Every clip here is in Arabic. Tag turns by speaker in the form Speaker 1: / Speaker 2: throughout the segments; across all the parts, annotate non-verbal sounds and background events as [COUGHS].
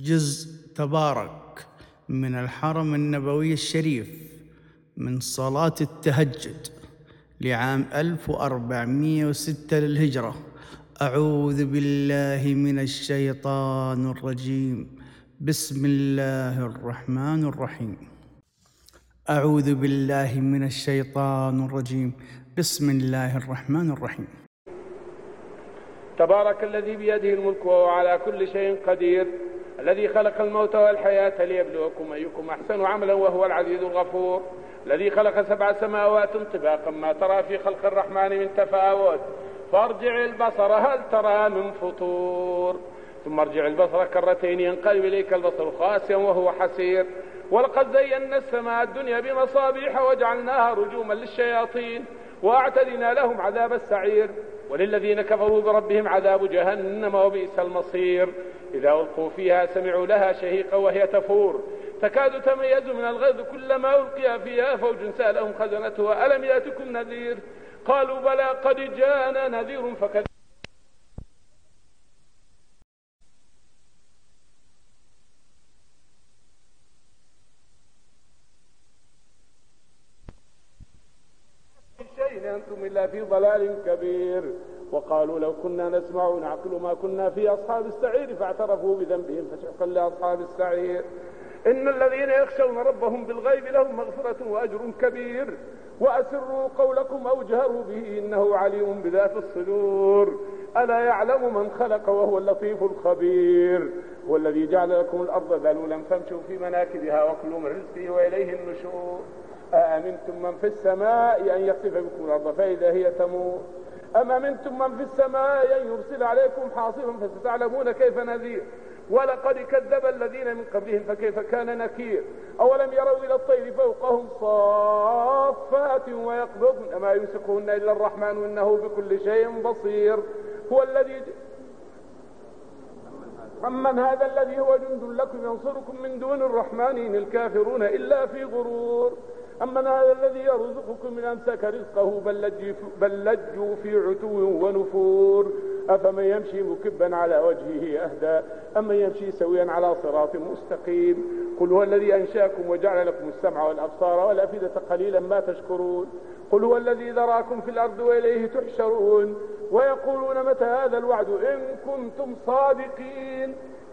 Speaker 1: جزء تبارك من الحرم النبوي الشريف من صلاة التهجد لعام 1406 للهجرة أعوذ بالله من الشيطان الرجيم بسم الله الرحمن الرحيم أعوذ بالله من الشيطان الرجيم بسم الله الرحمن الرحيم تبارك الذي بيده الملك وهو على كل شيء قدير الذي خلق الموت والحياة ليبلوكم أيكم أحسن عملا وهو العزيز الغفور الذي خلق سبع سماوات طباقا ما ترى في خلق الرحمن من تفاوت فارجع البصر هل ترى من فطور ثم ارجع البصر كرتين ينقلب إليك البصر خاسئا وهو حسير ولقد زينا السماء الدنيا بمصابيح وجعلناها رجوما للشياطين وأعتدنا لهم عذاب السعير وللذين كفروا بربهم عذاب جهنم وبئس المصير إذا ألقوا فيها سمعوا لها شهيقا وهي تفور تكاد تميز من الغيظ كلما ألقي فيها فوج سألهم خزنتها ألم يأتكم نذير قالوا بلى قد جاءنا نذير فكذب شيء أنتم إلا في ضلال كبير وقالوا لو كنا نسمع ونعقل ما كنا في أصحاب السعير فاعترفوا بذنبهم فسحقا لأصحاب السعير إن الذين يخشون ربهم بالغيب لهم مغفرة وأجر كبير وأسروا قولكم أو جهروا به إنه عليم بذات الصدور ألا يعلم من خلق وهو اللطيف الخبير هو الذي جعل لكم الأرض ذلولا فامشوا في مناكبها وكلوا من رزقه وإليه النشور أأمنتم من في السماء أن يخسف بكم الأرض فإذا هي تموت أما منتم من في السماء أن يرسل عليكم حاصبا فستعلمون كيف نذير ولقد كذب الذين من قبلهم فكيف كان نكير أولم يروا إلى الطير فوقهم صافات ويقبضن أما يمسكهن إلا الرحمن إنه بكل شيء بصير هو الذي أمن هذا الذي هو جند لكم ينصركم من دون الرحمن إن الكافرون إلا في غرور أمن هذا الذي يرزقكم من أمسك رزقه بل لجوا في عتو ونفور أفمن يمشي مكبا على وجهه أهدى أمن يمشي سويا على صراط مستقيم قل هو الذي أنشاكم وجعل لكم السمع والأبصار والأفئدة قليلا ما تشكرون قل هو الذي ذراكم في الأرض وإليه تحشرون ويقولون متى هذا الوعد إن كنتم صادقين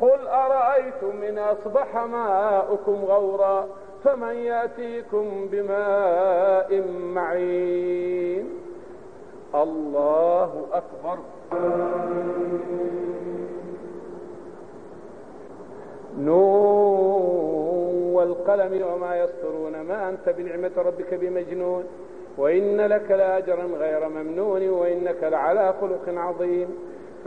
Speaker 1: قل أرأيتم إن أصبح ماؤكم غورا فمن يأتيكم بماء معين الله أكبر نون والقلم وما يسطرون ما أنت بنعمة ربك بمجنون وإن لك لأجرا غير ممنون وإنك لعلى خلق عظيم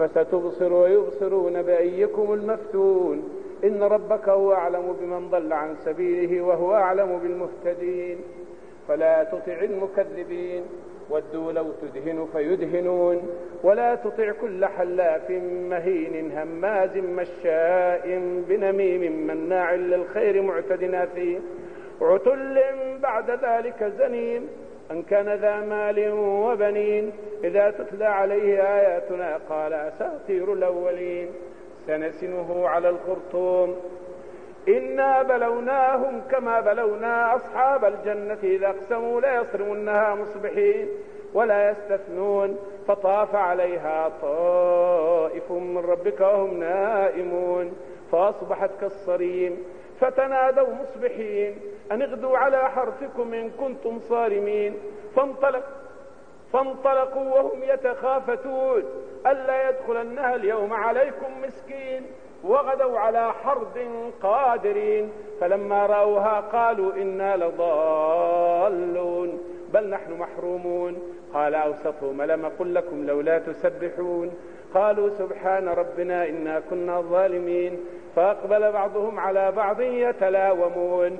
Speaker 1: فستبصر ويبصرون بأيكم المفتون إن ربك هو أعلم بمن ضل عن سبيله وهو أعلم بالمهتدين فلا تطع المكذبين ودوا لو تدهن فيدهنون ولا تطع كل حلاف مهين هماز مشاء بنميم مناع للخير معتد أثيم عتل بعد ذلك زنيم أن كان ذا مال وبنين إذا تتلى عليه آياتنا قال أساطير الأولين سنسنه على الخرطوم إنا بلوناهم كما بلونا أصحاب الجنة إذا أقسموا ليصرمنها مصبحين ولا يستثنون فطاف عليها طائف من ربك وهم نائمون فأصبحت كالصريم فتنادوا مصبحين أن اغدوا على حرثكم إن كنتم صارمين فانطلق فانطلقوا وهم يتخافتون ألا يدخلنها اليوم عليكم مسكين وغدوا على حرد قادرين فلما رأوها قالوا إنا لضالون بل نحن محرومون قال أوسطهم لم أقل لكم لولا تسبحون قالوا سبحان ربنا إنا كنا ظالمين فأقبل بعضهم على بعض يتلاومون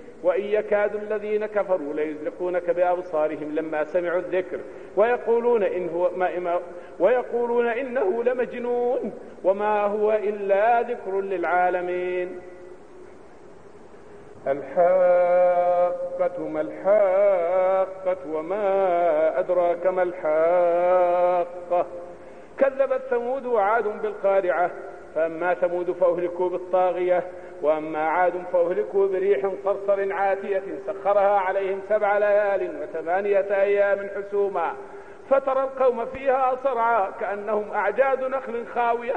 Speaker 1: وإن يكاد الذين كفروا ليزلقونك بأبصارهم لما سمعوا الذكر ويقولون, إن هو ما إما ويقولون إنه لمجنون وما هو إلا ذكر للعالمين الحاقة ما الحاقة وما أدراك ما الحاقة كذبت ثمود وعاد بالقارعة فأما ثمود فأهلكوا بالطاغية وأما عاد فأهلكوا بريح صرصر عاتية سخرها عليهم سبع ليال وثمانية أيام حسوما فترى القوم فيها صرعى كأنهم أعجاز نخل خاوية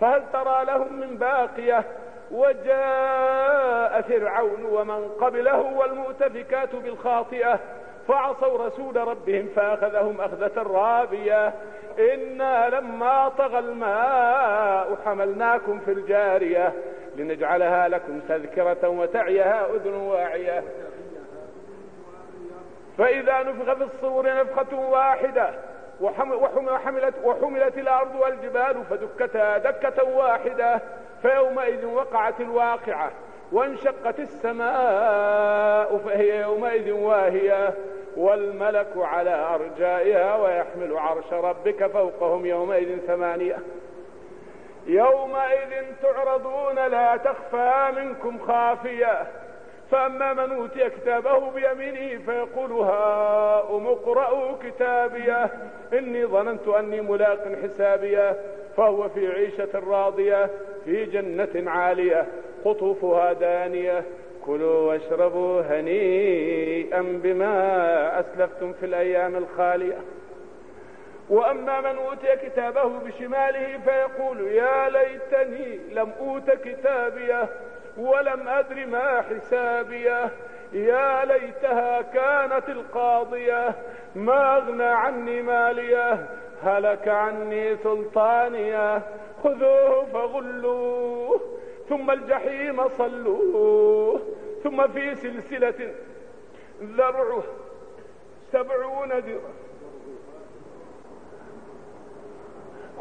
Speaker 1: فهل ترى لهم من باقية وجاء فرعون ومن قبله والمؤتفكات بالخاطئة فعصوا رسول ربهم فأخذهم أخذة رابية إنا لما طغى الماء حملناكم في الجارية لنجعلها لكم تذكرة وتعيها أذن واعية فإذا نفخ في الصور نفخة واحدة وحملت, وحملت الأرض والجبال فدكتا دكة واحدة فيومئذ وقعت الواقعة وانشقت السماء فهي يومئذ واهية والملك على أرجائها ويحمل عرش ربك فوقهم يومئذ ثمانية يومئذ تعرضون لا تخفى منكم خافية فأما من أوتي كتابه بيمينه فيقول هاؤم اقرأوا كتابيه إني ظننت أني ملاق حسابيه فهو في عيشة راضية في جنة عالية قطوفها دانية كلوا واشربوا هنيئا بما أسلفتم في الأيام الخالية وأما من أوتي كتابه بشماله فيقول يا ليتني لم أوت كتابيه ولم أدر ما حسابيه يا ليتها كانت القاضية ما أغنى عني ماليه هلك عني سلطانيه خذوه فغلوه ثم الجحيم صلوه ثم في سلسلة ذرعه سبعون ذراعا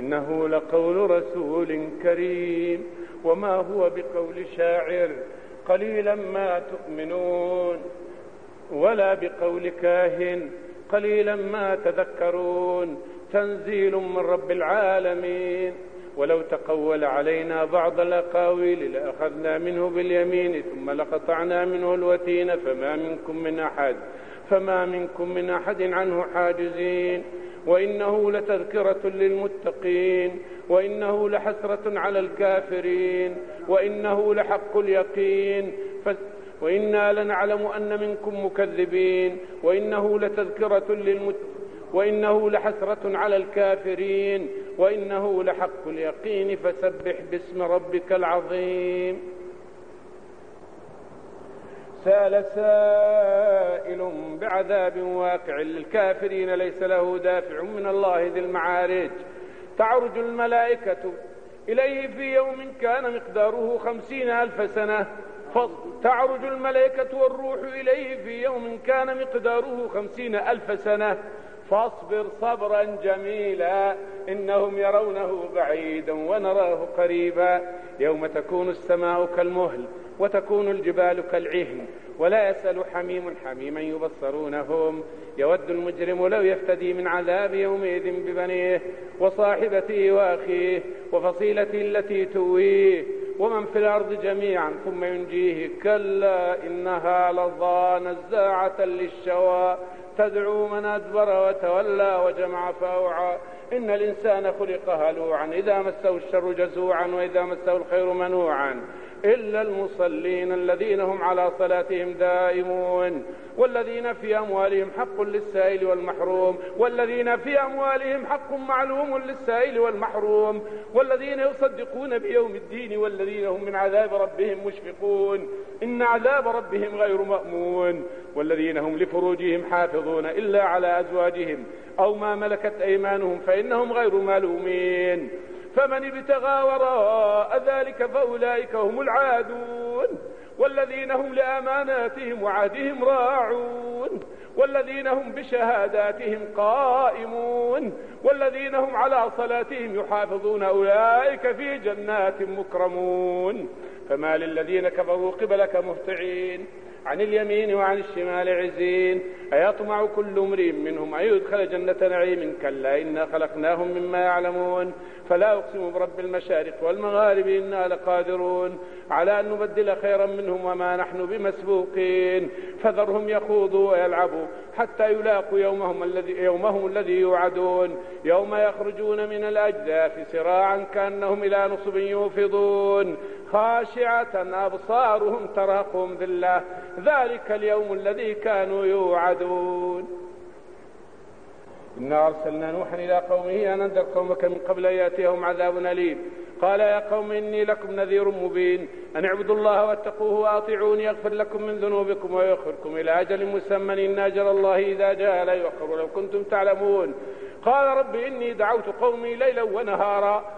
Speaker 1: إنه لقول رسول كريم وما هو بقول شاعر قليلا ما تؤمنون ولا بقول كاهن قليلا ما تذكرون تنزيل من رب العالمين ولو تقول علينا بعض الاقاويل لاخذنا منه باليمين ثم لقطعنا منه الوتين فما منكم من احد فما منكم من احد عنه حاجزين وإنه لتذكرة للمتقين وإنه لحسرة على الكافرين وإنه لحق اليقين وإنا لنعلم أن منكم مكذبين وإنه لتذكرة للمتقين وإنه لحسرة على الكافرين وإنه لحق اليقين فسبح باسم ربك العظيم سال سائل بعذاب واقع للكافرين ليس له دافع من الله ذي المعارج تعرج الملائكة إليه في يوم كان مقداره خمسين ألف سنة تعرج الملائكة والروح إليه في يوم كان مقداره خمسين ألف سنة فاصبر صبرا جميلا إنهم يرونه بعيدا ونراه قريبا يوم تكون السماء كالمهل وتكون الجبال كالعهن ولا يسأل حميم حميما يبصرونهم يود المجرم لو يفتدي من عذاب يومئذ ببنيه وصاحبته وأخيه وفصيلته التي تويه ومن في الأرض جميعا ثم ينجيه كلا إنها لظى نزاعة للشوى تدعو من أدبر وتولى وجمع فأوعى إن الإنسان خلق هلوعا إذا مسه الشر جزوعا وإذا مسه الخير منوعا إلا المصلين الذين هم على صلاتهم دائمون والذين في أموالهم حق للسائل والمحروم والذين في أموالهم حق معلوم للسائل والمحروم والذين يصدقون بيوم الدين والذين هم من عذاب ربهم مشفقون إن عذاب ربهم غير مأمون والذين هم لفروجهم حافظون إلا على أزواجهم أو ما ملكت أيمانهم فإنهم غير ملومين فمن ابتغى وراء ذلك فأولئك هم العادون والذين هم لأماناتهم وعهدهم راعون والذين هم بشهاداتهم قائمون والذين هم على صلاتهم يحافظون أولئك في جنات مكرمون فما للذين كفروا قبلك مهطعين عن اليمين وعن الشمال عزين أيطمع كل امرئ منهم أن يدخل جنة نعيم كلا إنا خلقناهم مما يعلمون فلا أقسم برب المشارق والمغارب إنا لقادرون على أن نبدل خيرا منهم وما نحن بمسبوقين فذرهم يخوضوا ويلعبوا حتى يلاقوا يومهم الذي يومهم الذي يوعدون يوم يخرجون من الأجداث سراعا كأنهم إلى نصب يوفضون خاشعة أبصارهم ترهقهم ذلة ذلك اليوم الذي كانوا يوعدون إنا أرسلنا نوحا إلى قومه أن أنذر قومك من قبل أن يأتيهم عذاب أليم قال يا قوم إني لكم نذير مبين أن اعبدوا الله واتقوه وأطيعون يغفر لكم من ذنوبكم ويخركم إلى أجل مسمى إن أجل الله إذا جاء لا يؤخر لو كنتم تعلمون قال رب إني دعوت قومي ليلا ونهارا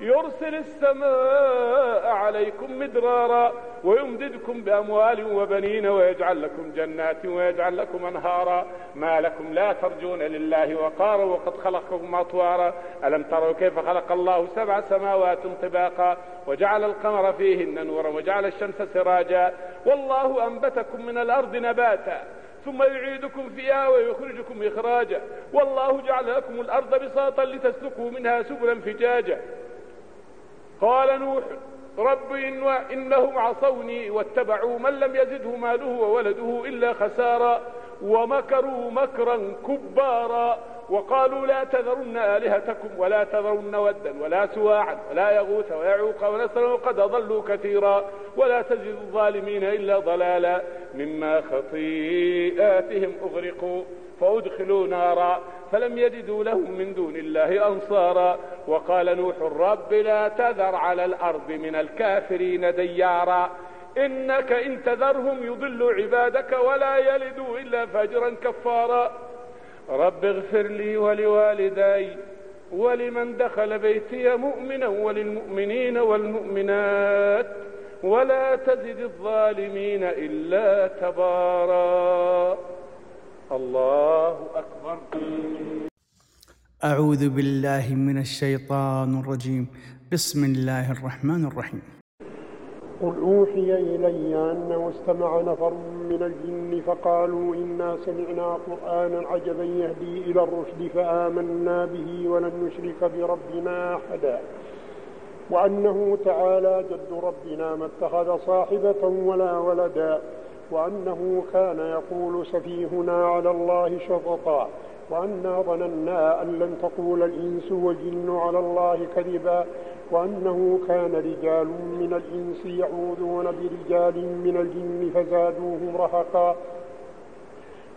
Speaker 1: يرسل السماء عليكم مدرارا ويمددكم بأموال وبنين ويجعل لكم جنات ويجعل لكم أنهارا ما لكم لا ترجون لله وقارا وقد خلقكم أطوارا ألم تروا كيف خلق الله سبع سماوات طباقا وجعل القمر فيهن نورا وجعل الشمس سراجا والله أنبتكم من الأرض نباتا ثم يعيدكم فيها ويخرجكم إخراجا والله جعل لكم الأرض بساطا لتسلكوا منها سبلا فجاجا قال نوح رب إن إنهم عصوني واتبعوا من لم يزده ماله وولده إلا خسارا ومكروا مكرا كبارا وقالوا لا تذرن آلهتكم ولا تذرن ودا ولا سواعا ولا يغوث ويعوق ونسرا وقد أضلوا كثيرا ولا تجد الظالمين إلا ضلالا مما خطيئاتهم أغرقوا فأدخلوا نارا فلم يجدوا لهم من دون الله أنصارا وقال نوح الرب لا تذر على الأرض من الكافرين ديارا إنك إن تذرهم يضلوا عبادك ولا يلدوا إلا فجرا كفارا رب اغفر لي ولوالدي ولمن دخل بيتي مؤمنا وللمؤمنين والمؤمنات ولا تزد الظالمين إلا تبارا الله أكبر أعوذ بالله من الشيطان الرجيم بسم الله الرحمن الرحيم
Speaker 2: قل أوحي إلي أنه استمع نفر من الجن فقالوا إنا سمعنا قرآنا عجبا يهدي إلى الرشد فآمنا به ولن نشرك بربنا أحدا وأنه تعالى جد ربنا ما اتخذ صاحبة ولا ولدا وأنه كان يقول سفيهنا على الله شططا وأنا ظننا أن لن تقول الإنس والجن على الله كذبا وأنه كان رجال من الإنس يعوذون برجال من الجن فزادوهم رهقا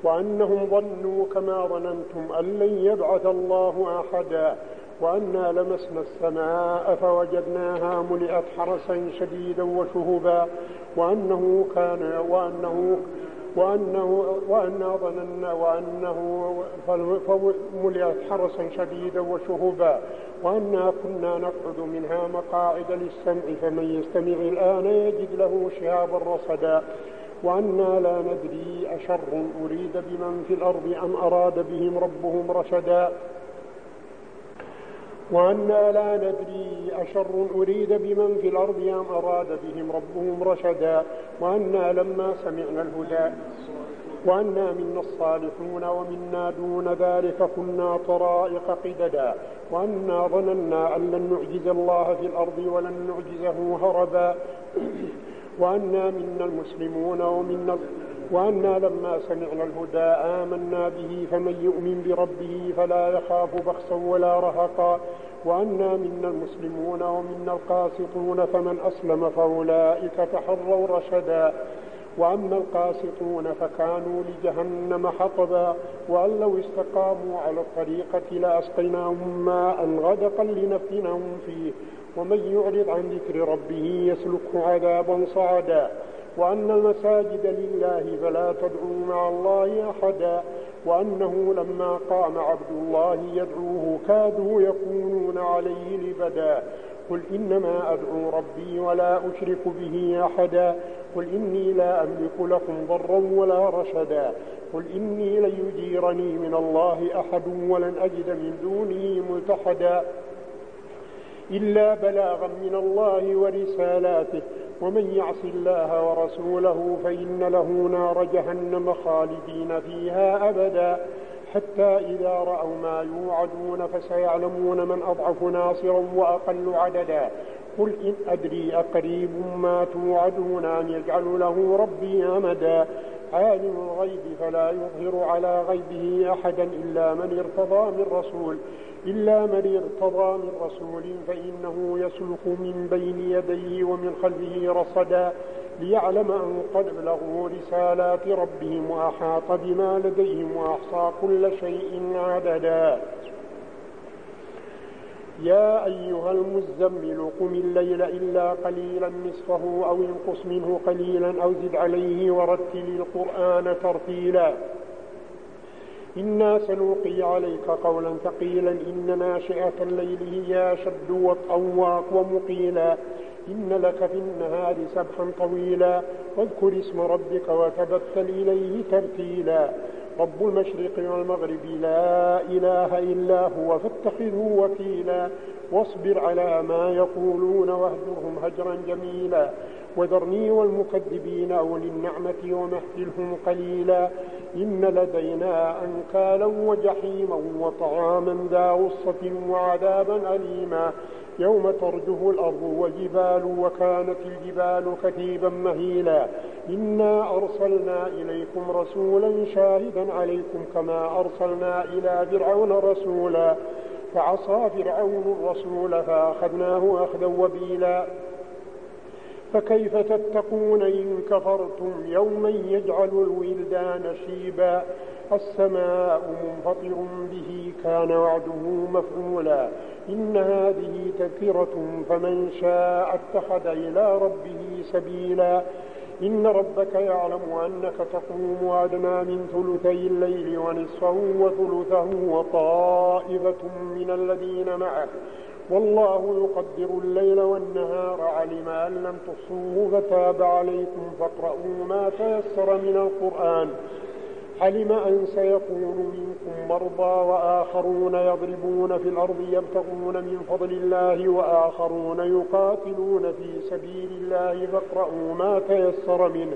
Speaker 2: وأنهم ظنوا كما ظننتم أن لن يبعث الله أحدا وأنا لمسنا السماء فوجدناها ملئت حرسا شديدا وشهبا وأنه كان وأنه وأنه وأنا ظننا وأنه فملئت حرسا شديدا وشهبا وأنا كنا نقعد منها مقاعد للسمع فمن يستمع الآن يجد له شهابا رصدا وأنا لا ندري أشر أريد بمن في الأرض أم أراد بهم ربهم رشدا وأنا لا ندري أشر أريد بمن في الأرض أم أراد بهم ربهم رشدا وأنا لما سمعنا الهدى وأنا منا الصالحون ومنا دون ذلك كنا طرائق قددا وأنا ظننا أن لن نعجز الله في الأرض ولن نعجزه هربا [COUGHS] وأنا منا المسلمون ومنا وأنا لما سمعنا الهدى آمنا به فمن يؤمن بربه فلا يخاف بخسا ولا رهقا وأنا منا المسلمون ومنا القاسطون فمن أسلم فأولئك تحروا رشدا وأما القاسطون فكانوا لجهنم حطبا وأن لو استقاموا على الطريقة لأسقيناهم ماء غدقا لنفتنهم فيه ومن يعرض عن ذكر ربه يسلكه عذابا صعدا وأن المساجد لله فلا تدعوا مع الله أحدا وأنه لما قام عبد الله يدعوه كادوا يكونون عليه لبدا قل إنما أدعو ربي ولا أشرك به أحدا قل إني لا أملك لكم ضرا ولا رشدا قل إني لن يجيرني من الله أحد ولن أجد من دونه ملتحدا إلا بلاغا من الله ورسالاته ومن يعص الله ورسوله فإن له نار جهنم خالدين فيها أبدا حتى إذا رأوا ما يوعدون فسيعلمون من أضعف ناصرا وأقل عددا قل إن أدري أقريب ما توعدون أن يجعل له ربي أمدا عالم الغيب فلا يظهر على غيبه أحدا إلا من ارتضى من رسول إلا من ارتضى من رسول فإنه يسلك من بين يديه ومن خلفه رصدا ليعلم أن قد بلغوا رسالات ربهم وأحاط بما لديهم وأحصى كل شيء عددا يا أيها المزمل قم الليل إلا قليلا نصفه أو انقص منه قليلا أو زد عليه ورتل القرآن ترتيلا إنا سنلقي عليك قولا ثقيلا إن ناشئة الليل هي أشد وطئا وأقوم قيلا إن لك في النهار سبحا طويلا واذكر اسم ربك وتبتل إليه ترتيلا رب المشرق والمغرب لا إله إلا هو فاتخذه وكيلا واصبر على ما يقولون واهجرهم هجرا جميلا وذرني والمكذبين أولي النعمة ومهلهم قليلا إن لدينا أنكالا وجحيما وطعاما ذا غصة وعذابا أليما يوم ترجه الأرض والجبال وكانت الجبال كثيبا مهيلا إنا أرسلنا إليكم رسولا شاهدا عليكم كما أرسلنا إلى فرعون رسولا فعصى فرعون الرسول فأخذناه أخذا وبيلا فكيف تتقون إن كفرتم يوما يجعل الولدان شيبا السماء منفطر به كان وعده مفعولا إن هذه تذكرة فمن شاء اتخذ إلى ربه سبيلا إن ربك يعلم أنك تقوم أدنى من ثلثي الليل ونصفه وثلثه وطائفة من الذين معه والله يقدر الليل والنهار علم أن لم تحصوه فتاب عليكم فاقرأوا ما تيسر من القرآن علم أن سيكون منكم مرضى وآخرون يضربون في الأرض يبتغون من فضل الله وآخرون يقاتلون في سبيل الله فاقرأوا ما تيسر منه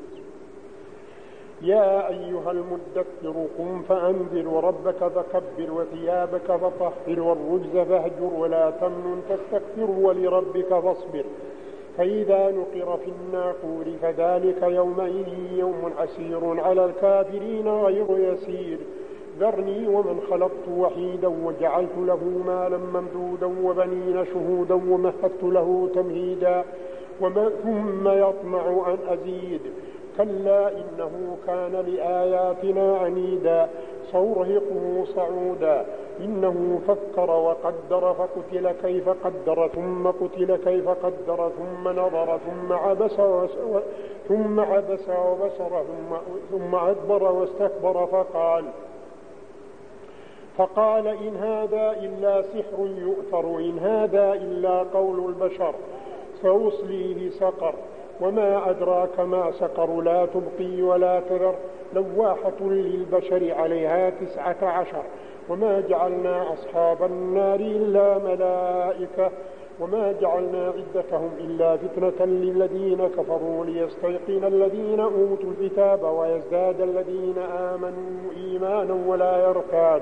Speaker 2: يا أيها المدكر قم فأنذر وربك فكبر وثيابك فطهر والرجز فاهجر ولا تمن تستكثر ولربك فاصبر فإذا نقر في الناقور فذلك يومئذ يوم عسير على الكافرين غير يسير ذرني ومن خلقت وحيدا وجعلت له مالا ممدودا وبنين شهودا ومهدت له تمهيدا وما ثم يطمع أن أزيد كلا إنه كان لآياتنا عنيدا سأرهقه صعودا إنه فكر وقدر فقتل كيف قدر ثم قتل كيف قدر ثم نظر ثم عبس ثم عبس وبصر ثم, ثم أدبر واستكبر فقال فقال إن هذا إلا سحر يؤثر إن هذا إلا قول البشر سأصليه سقر وما أدراك ما سقر لا تبقي ولا تذر لواحة للبشر عليها تسعة عشر وما جعلنا أصحاب النار إلا ملائكة وما جعلنا عدتهم إلا فتنة للذين كفروا ليستيقن الذين أوتوا الكتاب ويزداد الذين آمنوا إيمانا ولا يرتاد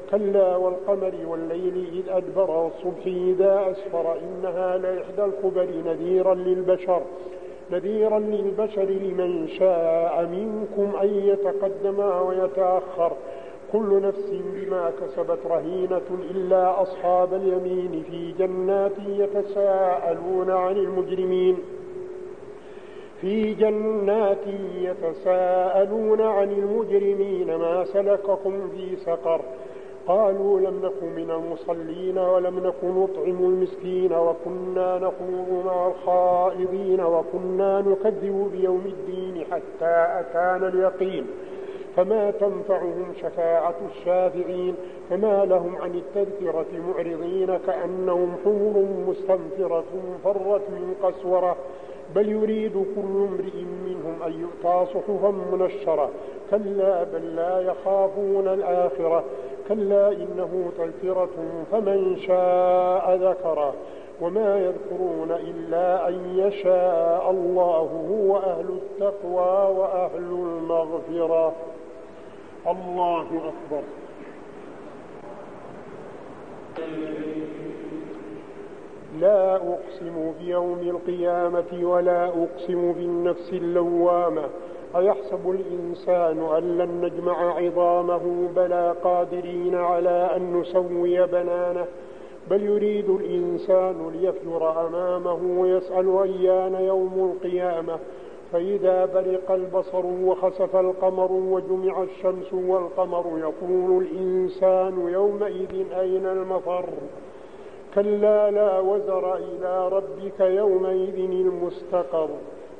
Speaker 2: كلا والقمر والليل إذ أدبر والصبح إذا أسفر إنها لإحدى الكبر نذيرا للبشر نذيرا للبشر لمن شاء منكم أن يتقدم ويتأخر كل نفس بما كسبت رهينة إلا أصحاب اليمين في جنات يتساءلون عن المجرمين في جنات يتساءلون عن المجرمين ما سلككم في سقر قالوا لم نك من المصلين ولم نك نطعم المسكين وكنا نخوض مع الخائضين وكنا نكذب بيوم الدين حتى أتانا اليقين فما تنفعهم شفاعة الشافعين فما لهم عن التذكرة معرضين كأنهم حور مستنفرة فرت من قسورة بل يريد كل امرئ منهم أن يؤتى صحفا منشرة كلا بل لا يخافون الآخرة كلا إنه تذكرة فمن شاء ذكره وما يذكرون إلا أن يشاء الله هو أهل التقوى وأهل المغفرة الله أكبر لا أقسم بيوم القيامة ولا أقسم بالنفس اللوامة أيحسب الإنسان أن لن نجمع عظامه بلى قادرين على أن نسوي بنانه بل يريد الإنسان ليفجر أمامه ويسأل أيان يوم القيامة فإذا برق البصر وخسف القمر وجمع الشمس والقمر يقول الإنسان يومئذ أين المفر كلا لا وزر إلى ربك يومئذ المستقر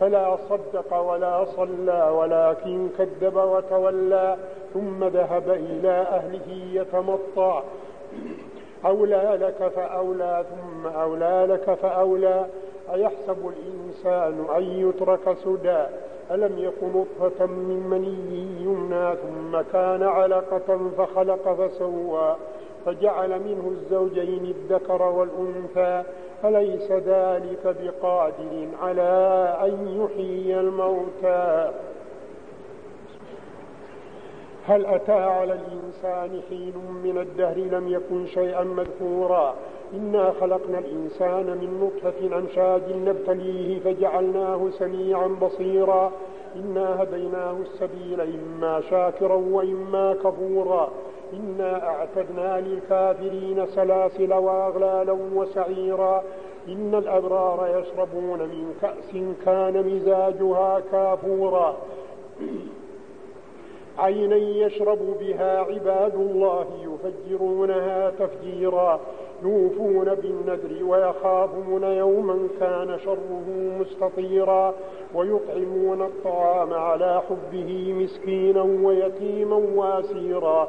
Speaker 2: فلا صدق ولا صلى ولكن كذب وتولى ثم ذهب إلى أهله يتمطى أولى لك فأولى ثم أولى لك فأولى أيحسب الإنسان أن يترك سدى ألم يكن نطفة من مني يمنى ثم كان علقة فخلق فسوى فجعل منه الزوجين الذكر والأنثى فليس ذلك بقادر على أن يحيي الموتى هل أتى على الإنسان حين من الدهر لم يكن شيئا مذكورا إنا خلقنا الإنسان من نطفة أمشاج نبتليه فجعلناه سميعا بصيرا إنا هديناه السبيل إما شاكرا وإما كفورا إنا أعتدنا للكافرين سلاسل وأغلالا وسعيرا إن الأبرار يشربون من كأس كان مزاجها كافورا عينا يشرب بها عباد الله يفجرونها تفجيرا يوفون بالنذر ويخافون يوما كان شره مستطيرا ويطعمون الطعام على حبه مسكينا ويتيما واسيرا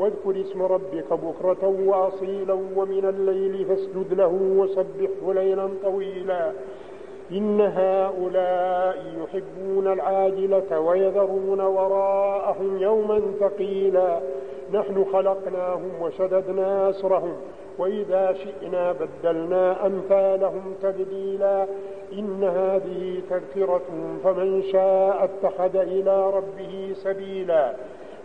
Speaker 2: واذكر اسم ربك بكرة وأصيلا ومن الليل فاسجد له وسبحه ليلا طويلا إن هؤلاء يحبون العاجلة ويذرون وراءهم يوما ثقيلا نحن خلقناهم وشددنا أسرهم وإذا شئنا بدلنا أمثالهم تبديلا إن هذه تذكرة فمن شاء اتخذ إلى ربه سبيلا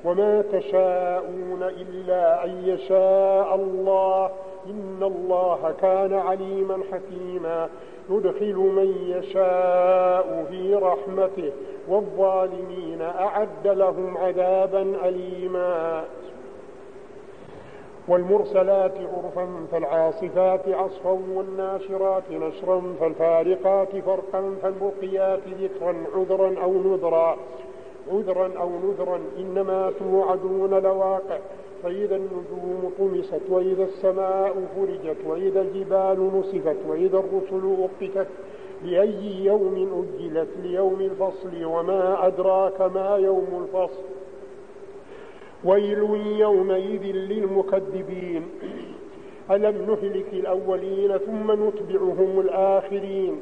Speaker 2: وما تشاءون إلا أن يشاء الله إن الله كان عليما حكيما يدخل من يشاء في رحمته والظالمين أعد لهم عذابا أليما والمرسلات عرفا فالعاصفات عصفا والناشرات نشرا فالفارقات فرقا فالبقيات ذكرا عذرا أو نذرا عذرا أو نذرا إنما توعدون لواقع فإذا النجوم طمست وإذا السماء فرجت وإذا الجبال نصفت وإذا الرسل أقتت لأي يوم أجلت ليوم الفصل وما أدراك ما يوم الفصل ويل يومئذ للمكذبين ألم نهلك الأولين ثم نتبعهم الآخرين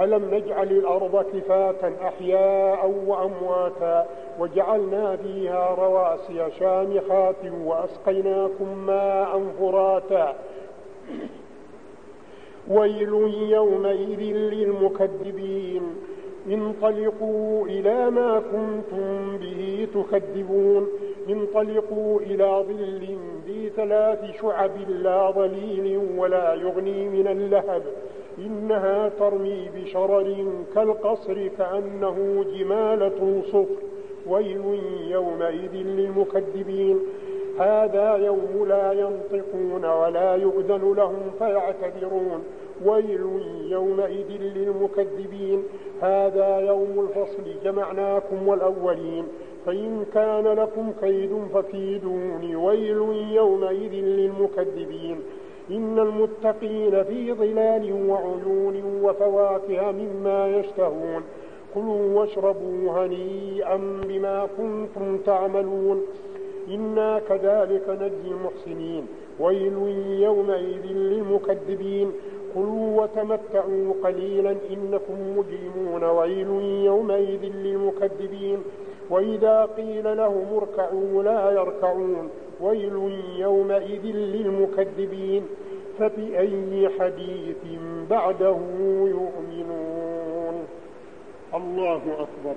Speaker 2: ألم نجعل الأرض كفاتا أحياء وأمواتا وجعلنا فيها رواسي شامخات وأسقيناكم ماء فراتا ويل يومئذ للمكذبين انطلقوا إلى ما كنتم به تكذبون انطلقوا إلى ظل ذي ثلاث شعب لا ظليل ولا يغني من اللهب إنها ترمي بشرر كالقصر كأنه جمالة صفر ويل يومئذ للمكذبين هذا يوم لا ينطقون ولا يؤذن لهم فيعتذرون ويل يومئذ للمكذبين هذا يوم الفصل جمعناكم والأولين فإن كان لكم كيد ففيدوني ويل يومئذ للمكذبين إن المتقين في ظلال وعيون وفواكه مما يشتهون كلوا واشربوا هنيئا بما كنتم تعملون إنا كذلك نجزي المحسنين ويل يومئذ للمكذبين كلوا وتمتعوا قليلا إنكم مجرمون ويل يومئذ للمكذبين وإذا قيل لهم اركعوا لا يركعون ويل يومئذ للمكذبين فبأي حديث بعده يؤمنون الله أكبر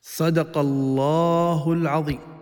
Speaker 1: صدق الله العظيم